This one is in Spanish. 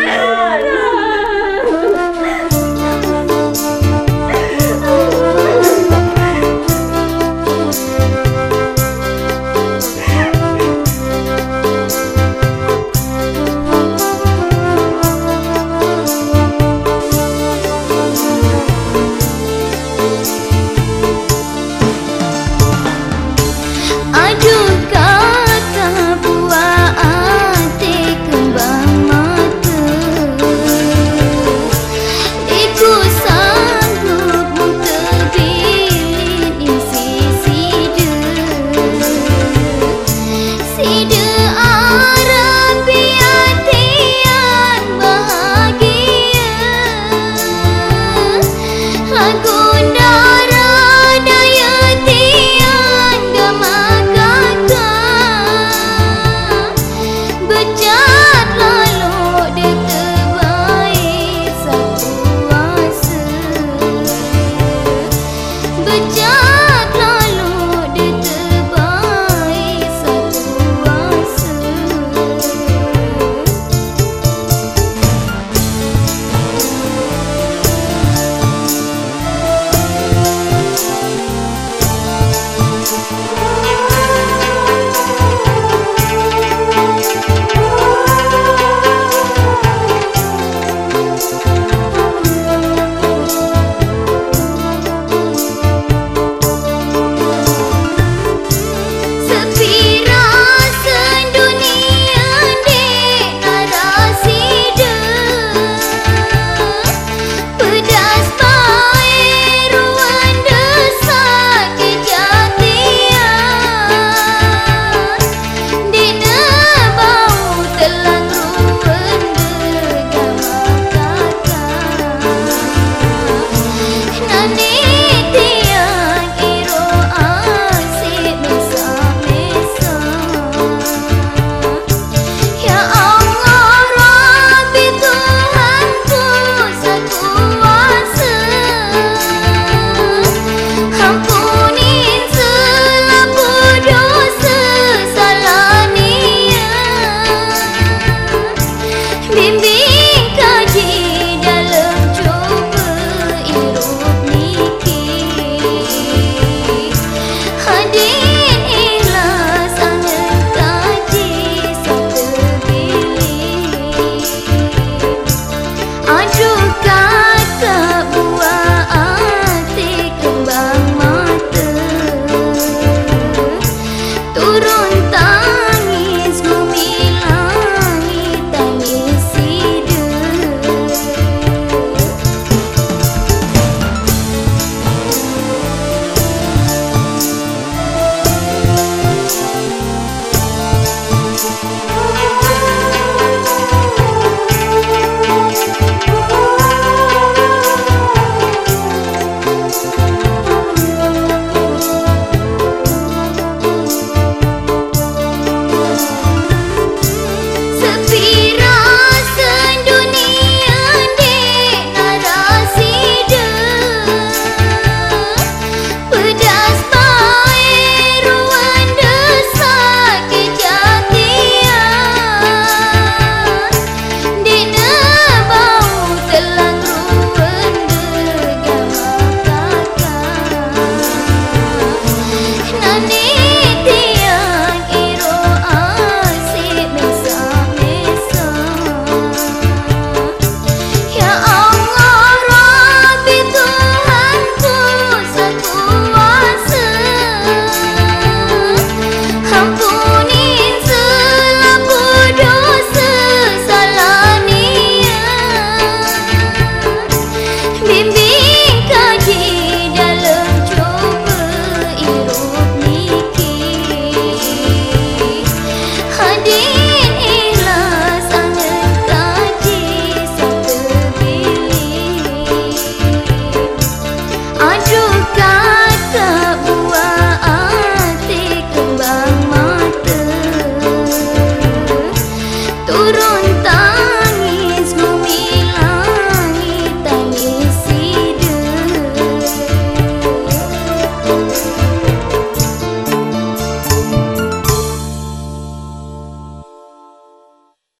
Yeah. Sepira